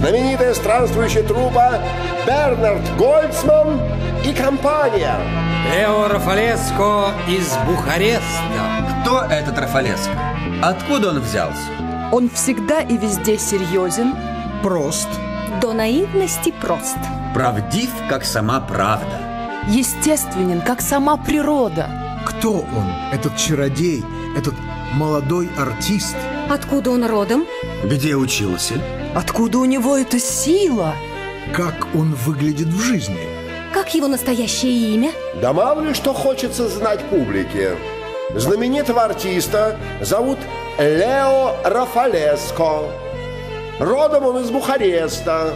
знаменитая странствующая трупа Бернард Гольцман и компания. Лео Рафалеско из Бухареста. Кто этот Рафалеско? Откуда он взялся? Он всегда и везде серьезен, Прост. До наивности прост. Правдив, как сама правда. естественен, как сама природа. Кто он, этот чародей, этот молодой артист? Откуда он родом? Где учился? Откуда у него эта сила? Как он выглядит в жизни? Как его настоящее имя? Да мало ли что хочется знать публике. Знаменитого артиста зовут Лео Рафалеско. Родом он из Бухареста.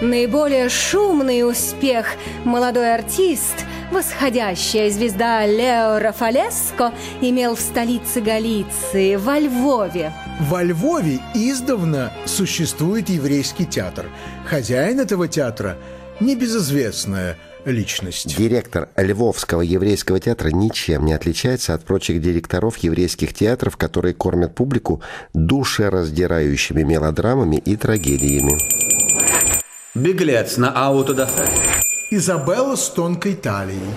Наиболее шумный успех молодой артист, восходящая звезда Лео Рафалеско, имел в столице Галиции, во Львове. Во Львове издавна существует еврейский театр. Хозяин этого театра – небезызвестная личность. Директор Львовского еврейского театра ничем не отличается от прочих директоров еврейских театров, которые кормят публику душераздирающими мелодрамами и трагедиями. Беглец на аутодафе. Изабелла с тонкой талией.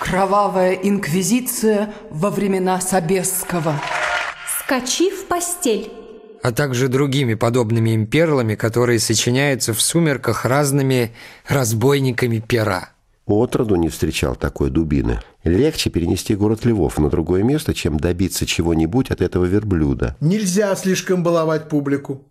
Кровавая инквизиция во времена Собесского. Скачи в постель. а также другими подобными им перлами, которые сочиняются в сумерках разными разбойниками пера. Отроду не встречал такой дубины. Легче перенести город Львов на другое место, чем добиться чего-нибудь от этого верблюда. Нельзя слишком баловать публику.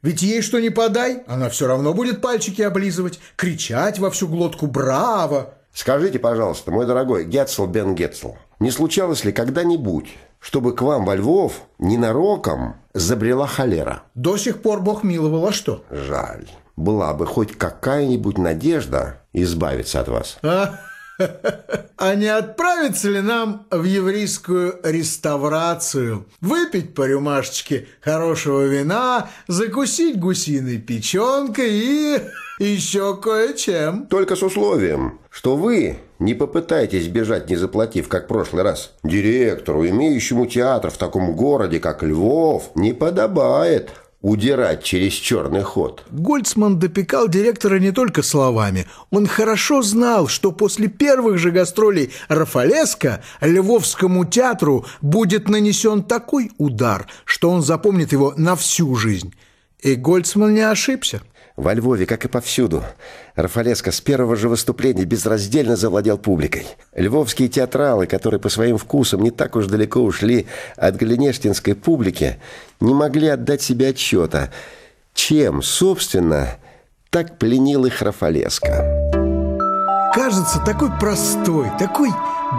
Ведь ей что не подай, она все равно будет пальчики облизывать, кричать во всю глотку «Браво!». Скажите, пожалуйста, мой дорогой Гетцел Бен Гетцел, не случалось ли когда-нибудь, чтобы к вам во Львов ненароком забрела холера? До сих пор Бог миловал, а что? Жаль. Была бы хоть какая-нибудь надежда избавиться от вас. А? А не отправиться ли нам в еврейскую реставрацию? Выпить по рюмашечке хорошего вина, закусить гусиной печенкой и еще кое-чем. Только с условием, что вы не попытаетесь бежать, не заплатив, как в прошлый раз. Директору, имеющему театр в таком городе, как Львов, не подобает удирать через черный ход. Гольцман допекал директора не только словами. Он хорошо знал, что после первых же гастролей Рафалеско Львовскому театру будет нанесен такой удар, что он запомнит его на всю жизнь. И Гольцман не ошибся. Во Львове, как и повсюду, Рафалеско с первого же выступления безраздельно завладел публикой. Львовские театралы, которые по своим вкусам не так уж далеко ушли от галинештинской публики, не могли отдать себе отчета, чем, собственно, так пленил их Рафалеско. Кажется, такой простой, такой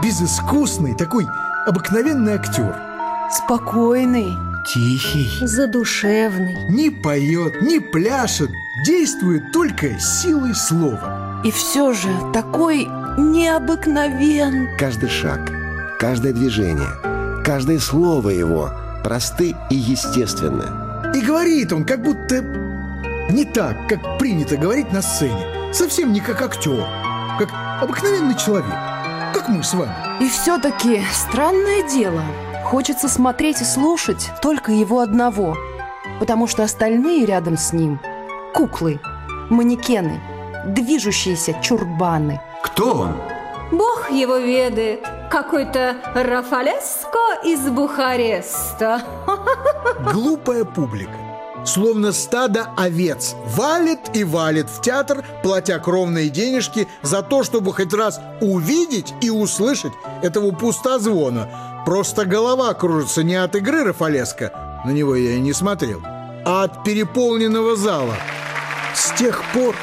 безыскусный, такой обыкновенный актер. Спокойный. Тихий. Задушевный. Не поет, не пляшет, действует только силой слова. И все же такой необыкновен. Каждый шаг, каждое движение, каждое слово его просты и естественны. И говорит он, как будто не так, как принято говорить на сцене. Совсем не как актер, как обыкновенный человек, как мы с вами. И все-таки странное дело. Хочется смотреть и слушать только его одного, потому что остальные рядом с ним – куклы, манекены, движущиеся чурбаны. Кто он? Бог его ведает. Какой-то Рафалеско из Бухареста. Глупая публика. Словно стадо овец валит и валит в театр, платя кровные денежки за то, чтобы хоть раз увидеть и услышать этого пустозвона. Просто голова кружится не от игры Рафалеско, на него я и не смотрел, а от переполненного зала. С тех пор,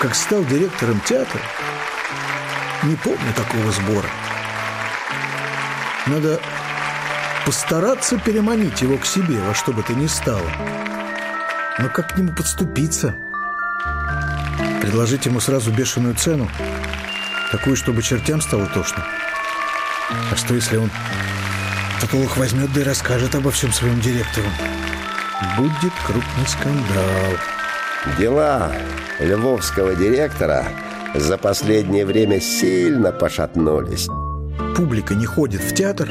как стал директором театра, не помню такого сбора. Надо постараться переманить его к себе во что бы то ни стало. Но как к нему подступиться? Предложить ему сразу бешеную цену? Такую, чтобы чертям стало тошно? А что, если он Татулух возьмет да и расскажет обо всем своему директору? Будет крупный скандал. Дела львовского директора за последнее время сильно пошатнулись. Публика не ходит в театр,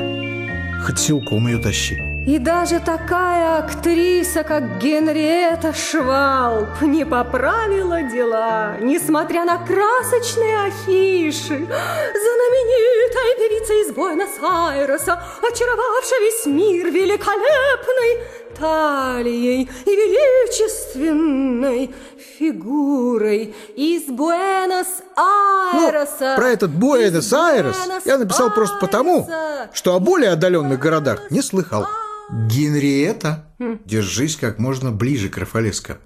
хоть силком ее тащи. И даже такая актриса, как Генриетта Швалп, не поправила дела, несмотря на красочные афиши. Знаменитой певицей из Буэнос-Айреса, очаровавшей весь мир великолепной талией и величественной фигурой из Ну, Буэнос-Айреса. про этот Буэнос-Айрес я написал просто потому, что о более отдаленных городах не слыхал. Генриетта, держись как можно ближе к Рафалеско.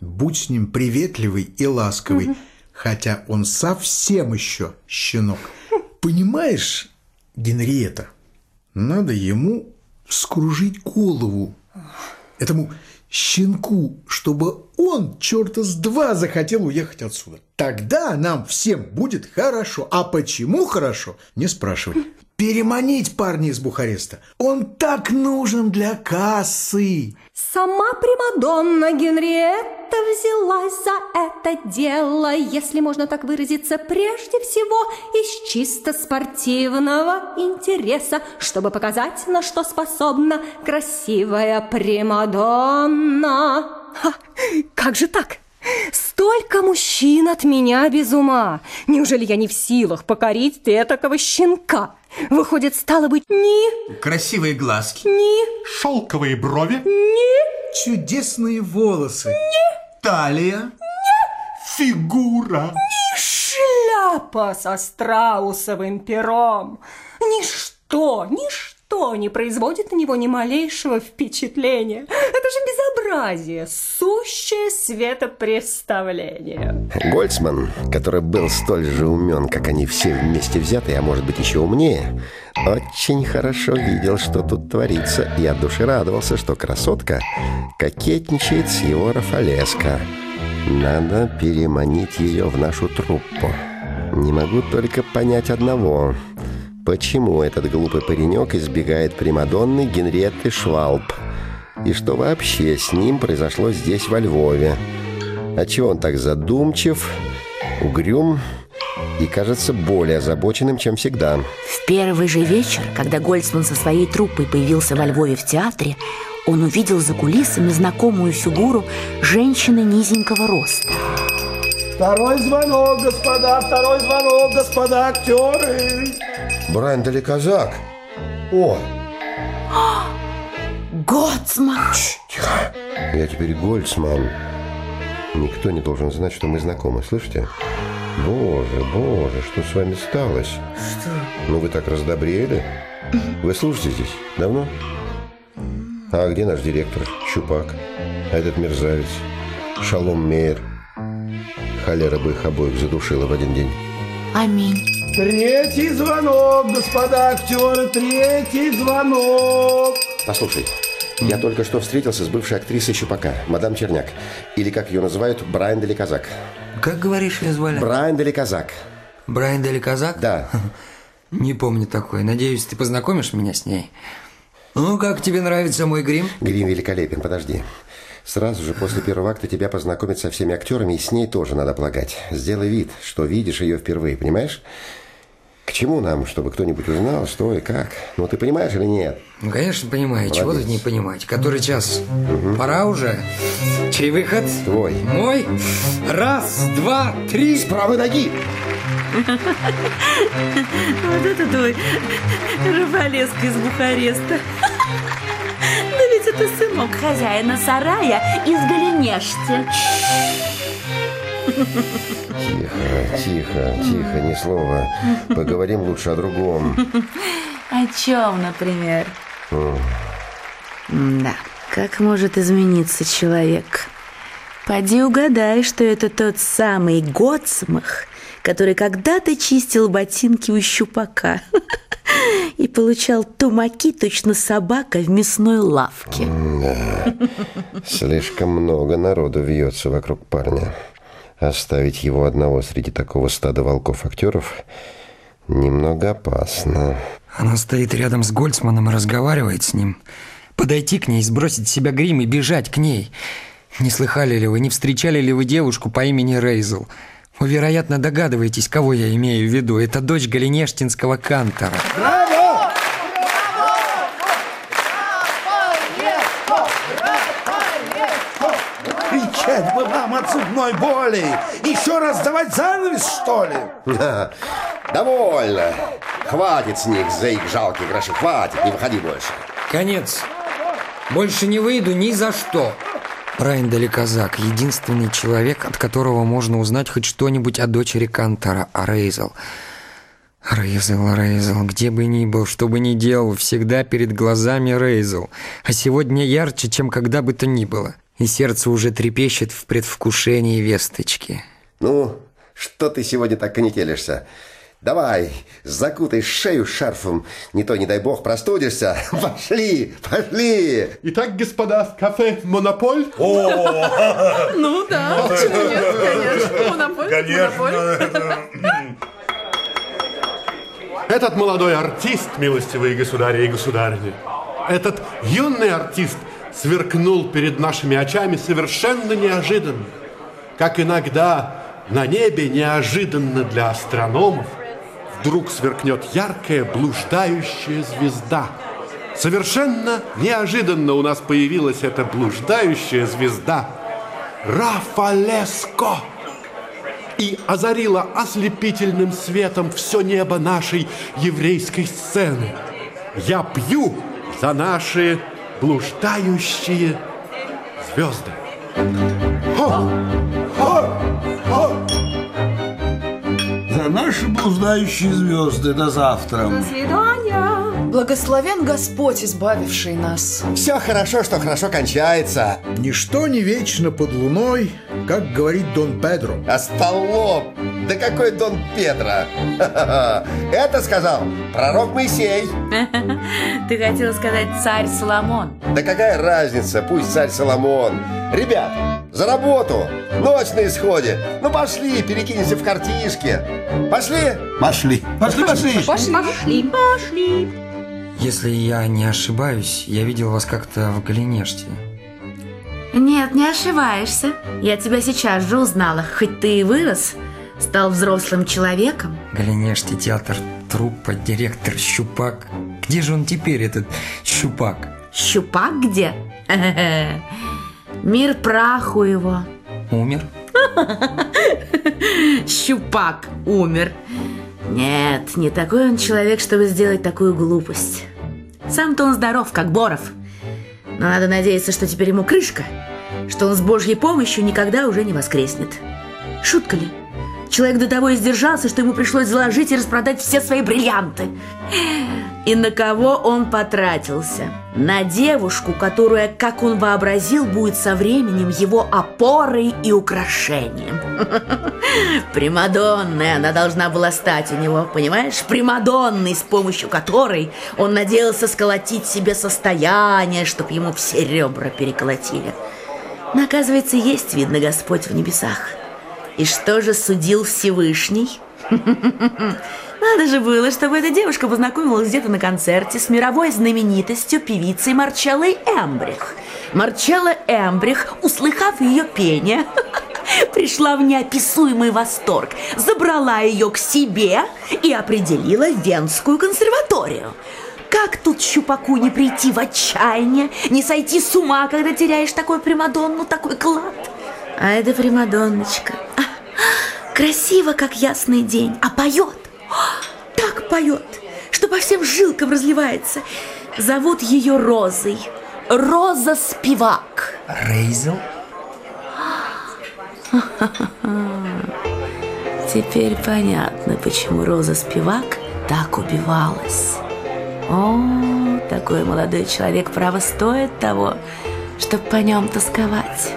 Будь с ним приветливый и ласковый, хотя он совсем еще щенок. Понимаешь, Генриетта, надо ему скружить голову этому щенку, чтобы он, черта с два, захотел уехать отсюда. Тогда нам всем будет хорошо. А почему хорошо, не спрашивай. Переманить парня из Бухареста. Он так нужен для кассы. Сама Примадонна Генриетта взялась за это дело, если можно так выразиться, прежде всего из чисто спортивного интереса, чтобы показать, на что способна красивая Примадонна. Ха, как же так? Столько мужчин от меня без ума. Неужели я не в силах покорить этакого щенка? Выходит, стало быть, ни, Красивые глазки. ни, Шелковые брови, Чудесные волосы. Талия. фигура. шляпа со страусовым пером. Ничто, ничто не производит на него ни малейшего впечатления. Это же безобразие, сущее светопреставление. Гольцман, который был столь же умен, как они все вместе взятые, а может быть еще умнее, очень хорошо видел, что тут творится, и от души радовался, что красотка кокетничает с его Рафалеско. Надо переманить ее в нашу труппу. Не могу только понять одного. Почему этот глупый паренек избегает Примадонны Генриетты Швалп? И что вообще с ним произошло здесь, во Львове? Отчего он так задумчив, угрюм и кажется более озабоченным, чем всегда? В первый же вечер, когда Гольцман со своей труппой появился во Львове в театре, он увидел за кулисами знакомую фигуру женщины низенького роста. Второй звонок, господа, второй звонок, господа актеры. Брайан Далеказак. О, Гоцман! я теперь Гольцман. Никто не должен знать, что мы знакомы, слышите? Боже, боже, что с вами сталось? Что? Ну вы так раздобрели. Вы служите здесь давно? А где наш директор? Щупак. А этот мерзавец? Шалом Мейер. Холера бы их обоих задушила в один день. Аминь. Третий звонок, господа актеры, третий звонок. Послушай, я только что встретился с бывшей актрисой Щупака, мадам Черняк. Или, как ее называют, Брайан Далеказак. Как говоришь, ее звали? Брайан Далеказак. Брайан Дели Казак? Да. Не помню такой. Надеюсь, ты познакомишь меня с ней. Ну, как тебе нравится мой грим? Грим великолепен, подожди. Сразу же после первого акта тебя познакомят со всеми актерами, и с ней тоже надо полагать. Сделай вид, что видишь ее впервые, понимаешь? К чему нам, чтобы кто-нибудь узнал, что и как? Ну, ты понимаешь или нет? Ну, конечно, понимаю. Чего Молодец. тут не понимать? Который час? Пора уже. Чей выход? Твой. Мой? Раз, два, три. С правой ноги! Вот это твой Рафалеско из Бухареста. Это сынок хозяина сарая из Голенешти. Тихо, тихо, тихо, ни слова. Поговорим лучше о другом. О чем, например? Да, как может измениться человек? Поди угадай, что это тот самый Гоцмах, который когда-то чистил ботинки у щупака и получал тумаки точно собака в мясной лавке. Слишком много народу вьется вокруг парня. Оставить его одного среди такого стада волков-актеров немного опасно. Она стоит рядом с Гольцманом и разговаривает с ним. Подойти к ней, сбросить с себя грим и бежать к ней. Не слыхали ли вы, не встречали ли вы девушку по имени Рейзел? Вы, вероятно, догадываетесь, кого я имею в виду. Это дочь Галинештинского кантора. Браво! Кричать бы вам от зубной боли! Еще раз давать занавес, что ли? Довольно. Хватит с них за их жалкие гроши. Хватит, не выходи больше. Конец. Больше не выйду ни за что. Брайан Далеказак – единственный человек, от которого можно узнать хоть что-нибудь о дочери Кантора, о Рейзел. Рейзел, Рейзел, где бы ни был, что бы ни делал, всегда перед глазами Рейзел. А сегодня ярче, чем когда бы то ни было. И сердце уже трепещет в предвкушении весточки. Ну, что ты сегодня так конетелишься? Давай, закутай шею шарфом, не то, не дай бог, простудишься. Пошли, пошли. Итак, господа, в кафе «Монополь». Ну да, почему нет, конечно. Монополь, монополь. Этот молодой артист, милостивые государи и государыни, этот юный артист сверкнул перед нашими очами совершенно неожиданно. Как иногда на небе неожиданно для астрономов вдруг сверкнет яркая блуждающая звезда. Совершенно неожиданно у нас появилась эта блуждающая звезда Рафалеско и озарила ослепительным светом все небо нашей еврейской сцены. Я пью за наши блуждающие звезды. За наши блуждающие звезды до завтра. До свидания. Благословен Господь, избавивший нас. Все хорошо, что хорошо кончается. Ничто не вечно под луной, как говорит Дон Педро. Остолоп! Да какой Дон Педро! Это сказал пророк Моисей. Ты хотела сказать царь Соломон. Да какая разница, пусть царь Соломон. Ребят, за работу! Ночь на исходе. Ну пошли, перекинемся в картишки. Пошли? Пошли. Пошли, пошли. Пошли, пошли. Если я не ошибаюсь, я видел вас как-то в Галинеште. Нет, не ошибаешься. Я тебя сейчас же узнала. Хоть ты и вырос, стал взрослым человеком. Галинеште театр, труппа, директор, Щупак. Где же он теперь, этот Щупак? Щупак где? Мир праху его. Умер? Щупак умер. Нет, не такой он человек, чтобы сделать такую глупость. Сам-то он здоров, как Боров. Но надо надеяться, что теперь ему крышка, что он с Божьей помощью никогда уже не воскреснет. Шутка ли? Человек до того издержался, что ему пришлось заложить и распродать все свои бриллианты. И на кого он потратился? На девушку, которая, как он вообразил, будет со временем его опорой и украшением. Примадонной она должна была стать у него, понимаешь? Примадонной, с помощью которой он надеялся сколотить себе состояние, чтоб ему все ребра переколотили. Но, оказывается, есть, видно, Господь в небесах. И что же судил Всевышний? Надо же было, чтобы эта девушка познакомилась где-то на концерте с мировой знаменитостью певицей Марчеллой Эмбрих. Марчелла Эмбрих, услыхав ее пение, пришла в неописуемый восторг, забрала ее к себе и определила в Венскую консерваторию. Как тут щупаку не прийти в отчаяние, не сойти с ума, когда теряешь такую примадонну, такой клад? А эта примадонночка, а, красиво, как ясный день, а поет, так поет, что по всем жилкам разливается. Зовут ее Розой, Роза Спивак. Рейзел? Теперь понятно, почему Роза Спивак так убивалась. О, такой молодой человек, право, стоит того, чтобы по нем тосковать.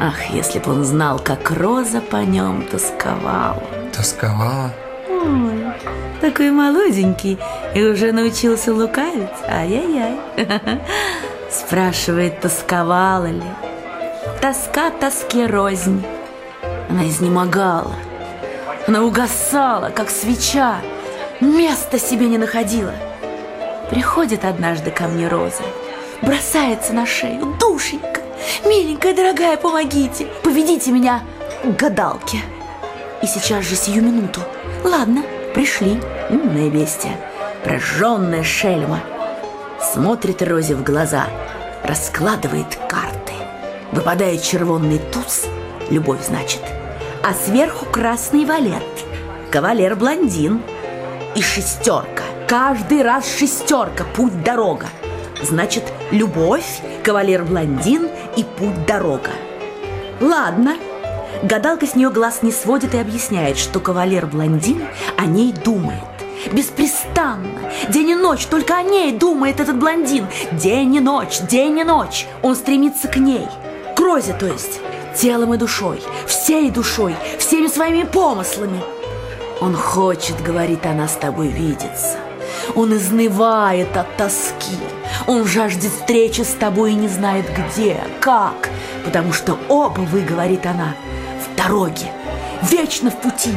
Ах, если бы он знал, как Роза по нем тосковала. Тосковала? Ой, такой молоденький и уже научился лукавить. Ай-яй-яй. Спрашивает, тосковала ли. Тоска тоске рознь. Она изнемогала. Она угасала, как свеча. Места себе не находила. Приходит однажды ко мне Роза. Бросается на шею. Душенька, миленькая, дорогая, помогите. Поведите меня к гадалке. И сейчас же сию минуту. Ладно, пришли. Умное бестия. Прожженная шельма. Смотрит Розе в глаза. Раскладывает карты. Выпадает червонный туз, любовь значит, а сверху красный валет, кавалер-блондин и шестерка. Каждый раз шестерка, путь-дорога. Значит, любовь, кавалер-блондин и путь-дорога. Ладно, гадалка с нее глаз не сводит и объясняет, что кавалер-блондин о ней думает. Беспрестанно, день и ночь, только о ней думает этот блондин. День и ночь, день и ночь. Он стремится к ней. К Розе, то есть. Телом и душой, всей душой, всеми своими помыслами. Он хочет, говорит она, с тобой видеться. Он изнывает от тоски. Он жаждет встречи с тобой и не знает где, как. Потому что оба вы, говорит она, в дороге, вечно в пути,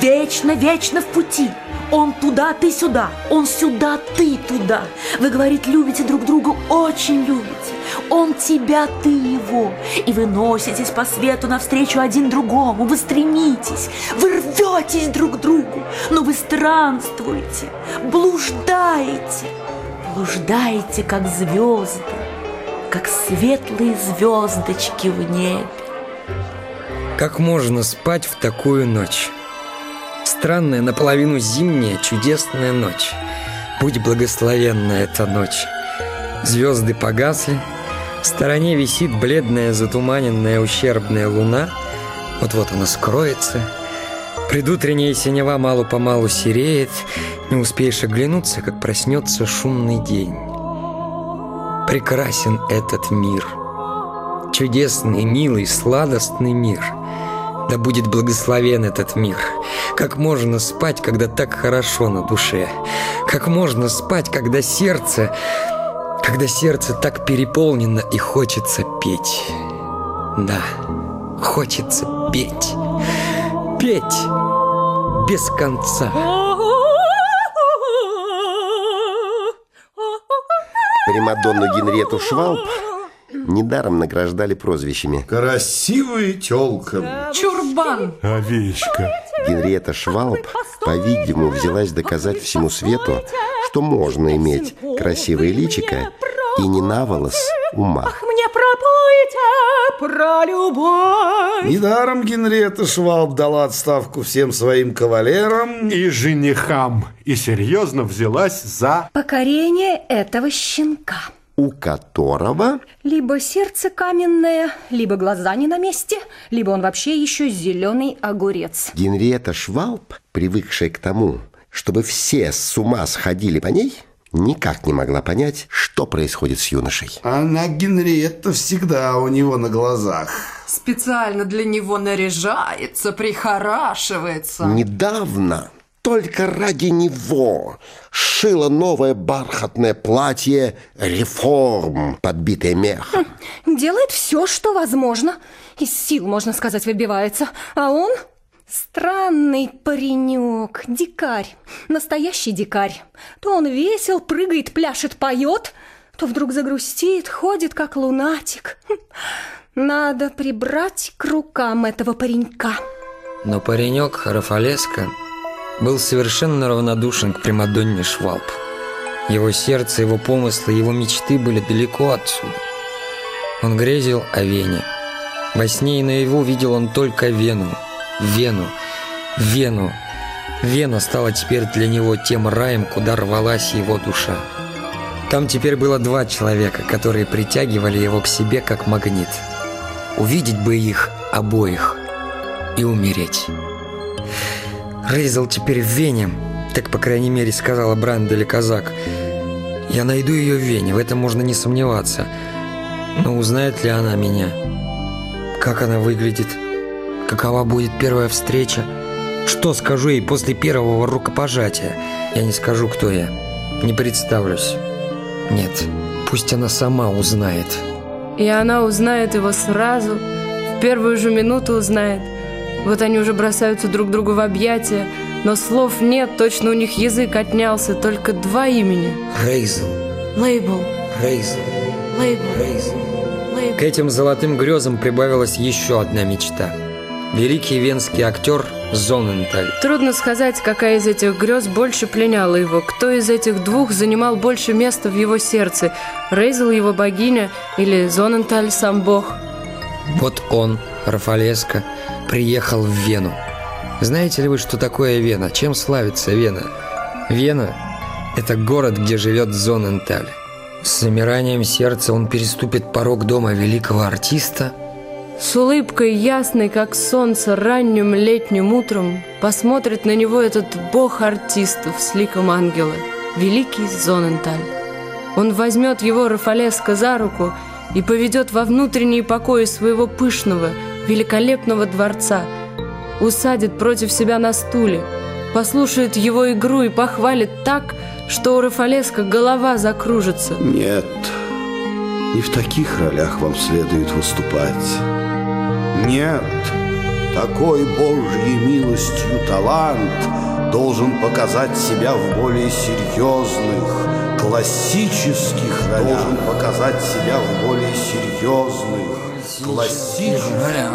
вечно, вечно в пути. Он туда, ты сюда, он сюда, ты туда. Вы, говорит, любите друг друга, очень любите. Он тебя, ты его. И вы носитесь по свету навстречу один другому. Вы стремитесь, вы рветесь друг к другу. Странствуете, блуждаете. Блуждаете, как звезды, как светлые звездочки в небе. Как можно спать в такую ночь? Странная, наполовину зимняя, чудесная ночь. Будь благословенна эта ночь. Звезды погасли, в стороне висит бледная, затуманенная, ущербная луна. Вот-вот она скроется. Предутренняя синева мало-помалу сереет. Не успеешь оглянуться, как проснется шумный день. Прекрасен этот мир. Чудесный, милый, сладостный мир. Да будет благословен этот мир. Как можно спать, когда так хорошо на душе? Как можно спать, когда сердце когда сердце так переполнено и хочется петь. Да, хочется петь. Петь без конца. Примадонну Генриету Швалп недаром награждали прозвищами. Красивая тёлка. Чурбан. Овечка. Генриетта Швалп, по-видимому, взялась доказать всему свету, что можно иметь красивое личико и не наволос ума. Ах, мне пропойте про любовь. Недаром Генриетта Швалб дала отставку всем своим кавалерам. И женихам. И серьезно взялась за... Покорение этого щенка. У которого Либо сердце каменное, либо глаза не на месте, либо он вообще еще зеленый огурец. Генриетта Швалп, привыкшая к тому, чтобы все с ума сходили по ней, никак не могла понять, что происходит с юношей. Она Генриетта всегда у него на глазах. Специально для него наряжается, прихорашивается. Недавно, только ради него, шила новое бархатное платье «Реформ», подбитое мехом. Делает все, что возможно. Из сил, можно сказать, выбивается. А он странный паренек, дикарь, настоящий дикарь. То он весел, прыгает, пляшет, поет, то вдруг загрустит, ходит, как лунатик. Хм. Надо прибрать к рукам этого паренька. Но паренек Рафалеско был совершенно равнодушен к Примадонне Швалп. Его сердце, его помыслы, его мечты были далеко отсюда. Он грезил о Вене. Во сне и наяву видел он только Вену. Вену. Вену. Вена стала теперь для него тем раем, куда рвалась его душа. Там теперь было два человека, которые притягивали его к себе как магнит. Увидеть бы их обоих и умереть. Рейзел теперь в Вене, так, по крайней мере, сказала Бранд или Казак. Я найду ее в Вене, в этом можно не сомневаться. Но узнает ли она меня? Как она выглядит? Какова будет первая встреча? Что скажу ей после первого рукопожатия? Я не скажу, кто я. Не представлюсь. Нет, пусть она сама узнает. И она узнает его сразу, в первую же минуту узнает. Вот они уже бросаются друг другу в объятия, но слов нет, точно у них язык отнялся, только два имени. Рейзел, Лейбл, Рейзел, лейбл, Рейзел. лейбл. К этим золотым грезам прибавилась еще одна мечта. Великий венский актер Зоненталь. Трудно сказать, какая из этих грез больше пленяла его, кто из этих двух занимал больше места в его сердце, Рейзел его богиня или Зоненталь сам бог. Вот он, Рафалеско, приехал в Вену. Знаете ли вы, что такое Вена? Чем славится Вена? Вена – это город, где живет Зоненталь. С замиранием сердца он переступит порог дома великого артиста – с улыбкой ясной, как солнце, ранним летним утром Посмотрит на него этот бог артистов с ликом ангела, великий Зоненталь. Он возьмет его Рафалеско за руку и поведет во внутренние покои своего пышного, великолепного дворца, усадит против себя на стуле, послушает его игру и похвалит так, что у Рафалеско голова закружится. Нет, не в таких ролях вам следует выступать. Нет, такой Божьей милостью талант должен показать себя в более серьезных, классических ролях. Должен показать себя в более серьезных, классических ролях.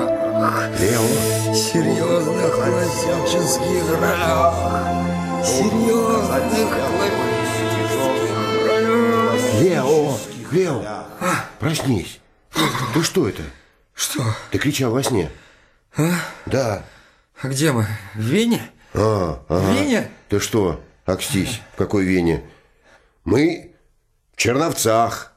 Лео. Серьезных классических ролях. Серьезных Лео, Лео, проснись. Ты что это? Что? Ты кричал во сне. А? Да. А где мы? В Вене? А, ага. В Вене? Ты что, акстись, в какой Вене? Мы в Черновцах.